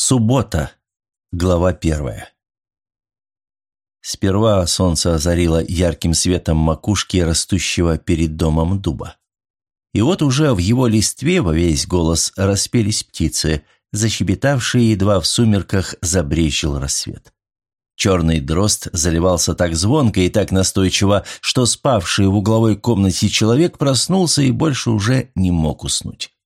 Суббота. Глава первая. Сперва солнце озарило ярким светом макушки растущего перед домом дуба. И вот уже в его листве во весь голос распелись птицы, защебетавшие едва в сумерках забрежил рассвет. Черный дрозд заливался так звонко и так настойчиво, что спавший в угловой комнате человек проснулся и больше уже не мог уснуть.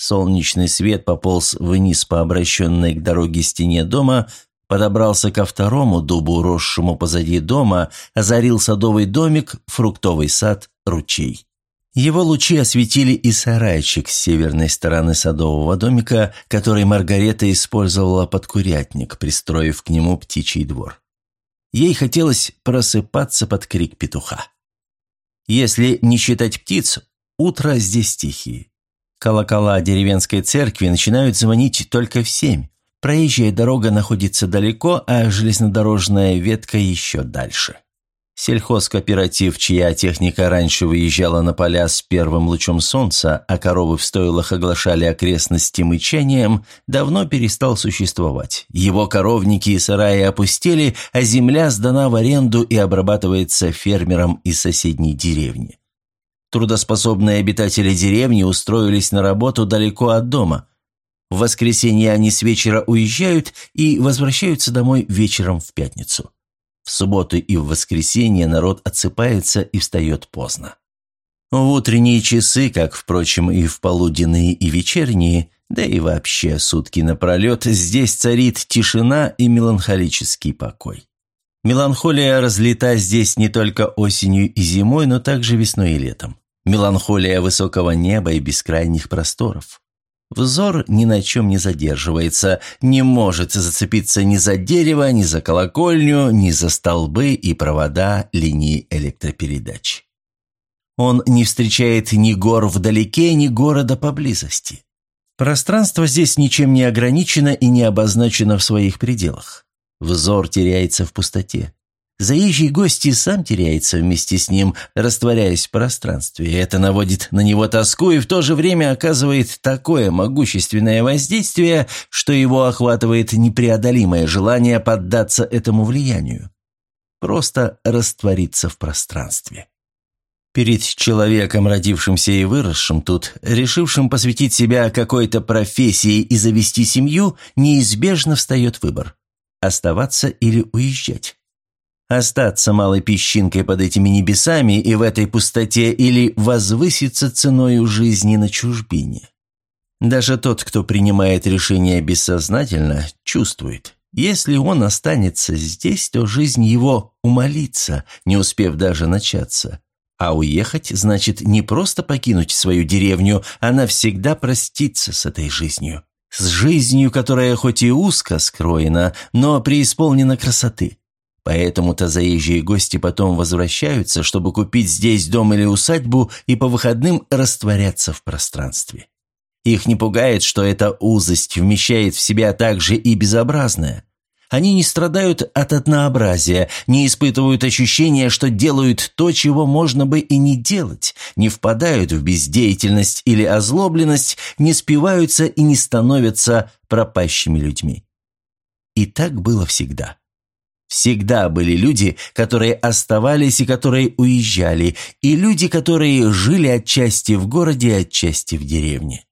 Солнечный свет пополз вниз по обращенной к дороге стене дома, подобрался ко второму дубу, росшему позади дома, озарил садовый домик, фруктовый сад, ручей. Его лучи осветили и сарайчик с северной стороны садового домика, который Маргарета использовала под курятник, пристроив к нему птичий двор. Ей хотелось просыпаться под крик петуха. Если не считать птиц, утро здесь тихие. Колокола деревенской церкви начинают звонить только в семь. Проезжая дорога находится далеко, а железнодорожная ветка еще дальше. Сельхозкооператив, чья техника раньше выезжала на поля с первым лучом солнца, а коровы в стойлах оглашали окрестности мычанием, давно перестал существовать. Его коровники и сараи опустели, а земля сдана в аренду и обрабатывается фермером из соседней деревни. Трудоспособные обитатели деревни устроились на работу далеко от дома. В воскресенье они с вечера уезжают и возвращаются домой вечером в пятницу. В субботу и в воскресенье народ отсыпается и встает поздно. В утренние часы, как, впрочем, и в полуденные и вечерние, да и вообще сутки напролет, здесь царит тишина и меланхолический покой. Меланхолия разлита здесь не только осенью и зимой, но также весной и летом. Меланхолия высокого неба и бескрайних просторов. Взор ни на чем не задерживается, не может зацепиться ни за дерево, ни за колокольню, ни за столбы и провода линии электропередач. Он не встречает ни гор вдалеке, ни города поблизости. Пространство здесь ничем не ограничено и не обозначено в своих пределах. Взор теряется в пустоте. Заезжий гость и сам теряется вместе с ним, растворяясь в пространстве. Это наводит на него тоску и в то же время оказывает такое могущественное воздействие, что его охватывает непреодолимое желание поддаться этому влиянию. Просто раствориться в пространстве. Перед человеком, родившимся и выросшим тут, решившим посвятить себя какой-то профессии и завести семью, неизбежно встает выбор – оставаться или уезжать. Остаться малой песчинкой под этими небесами и в этой пустоте или возвыситься ценою жизни на чужбине. Даже тот, кто принимает решение бессознательно, чувствует. Если он останется здесь, то жизнь его умолится, не успев даже начаться. А уехать значит не просто покинуть свою деревню, а навсегда проститься с этой жизнью. С жизнью, которая хоть и узко скроена, но преисполнена красоты. Поэтому-то заезжие гости потом возвращаются, чтобы купить здесь дом или усадьбу и по выходным растворяться в пространстве. Их не пугает, что эта узость вмещает в себя также и безобразное. Они не страдают от однообразия, не испытывают ощущения, что делают то, чего можно бы и не делать, не впадают в бездеятельность или озлобленность, не спиваются и не становятся пропащими людьми. И так было всегда. Всегда были люди, которые оставались и которые уезжали, и люди, которые жили отчасти в городе, отчасти в деревне.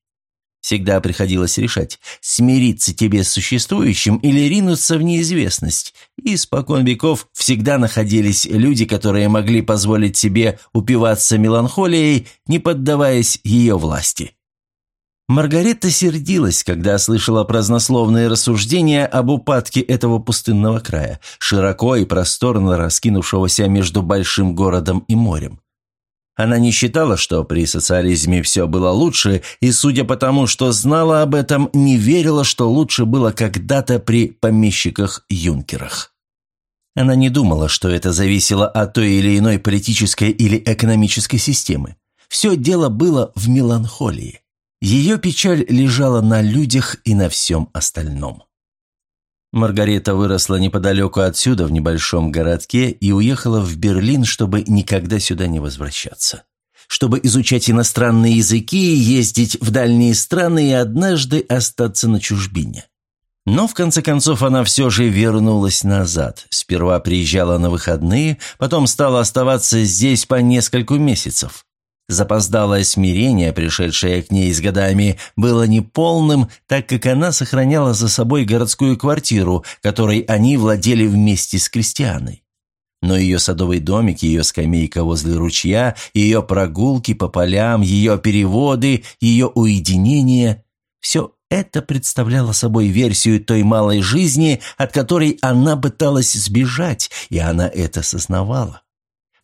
Всегда приходилось решать, смириться тебе с существующим или ринуться в неизвестность. И испокон веков всегда находились люди, которые могли позволить себе упиваться меланхолией, не поддаваясь ее власти. Маргарета сердилась, когда слышала празднословные рассуждения об упадке этого пустынного края, широко и просторно раскинувшегося между большим городом и морем. Она не считала, что при социализме все было лучше, и, судя по тому, что знала об этом, не верила, что лучше было когда-то при помещиках-юнкерах. Она не думала, что это зависело от той или иной политической или экономической системы. Все дело было в меланхолии. Ее печаль лежала на людях и на всем остальном. Маргарета выросла неподалеку отсюда, в небольшом городке, и уехала в Берлин, чтобы никогда сюда не возвращаться. Чтобы изучать иностранные языки, ездить в дальние страны и однажды остаться на чужбине. Но в конце концов она все же вернулась назад. Сперва приезжала на выходные, потом стала оставаться здесь по нескольку месяцев. Запоздалое смирение, пришедшее к ней с годами, было неполным, так как она сохраняла за собой городскую квартиру, которой они владели вместе с крестьяной. Но ее садовый домик, ее скамейка возле ручья, ее прогулки по полям, ее переводы, ее уединение – все это представляло собой версию той малой жизни, от которой она пыталась сбежать, и она это сознавала.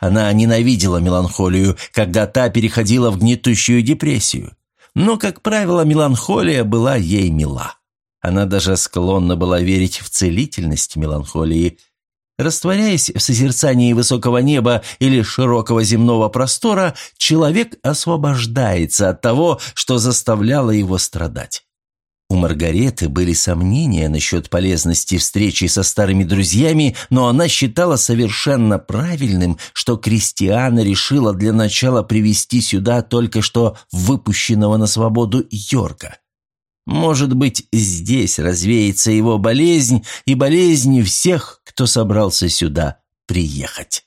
Она ненавидела меланхолию, когда та переходила в гнетущую депрессию. Но, как правило, меланхолия была ей мила. Она даже склонна была верить в целительность меланхолии. Растворяясь в созерцании высокого неба или широкого земного простора, человек освобождается от того, что заставляло его страдать. У Маргареты были сомнения насчет полезности встречи со старыми друзьями, но она считала совершенно правильным, что Кристиана решила для начала привести сюда только что выпущенного на свободу Йорка. Может быть, здесь развеется его болезнь и болезнь всех, кто собрался сюда приехать.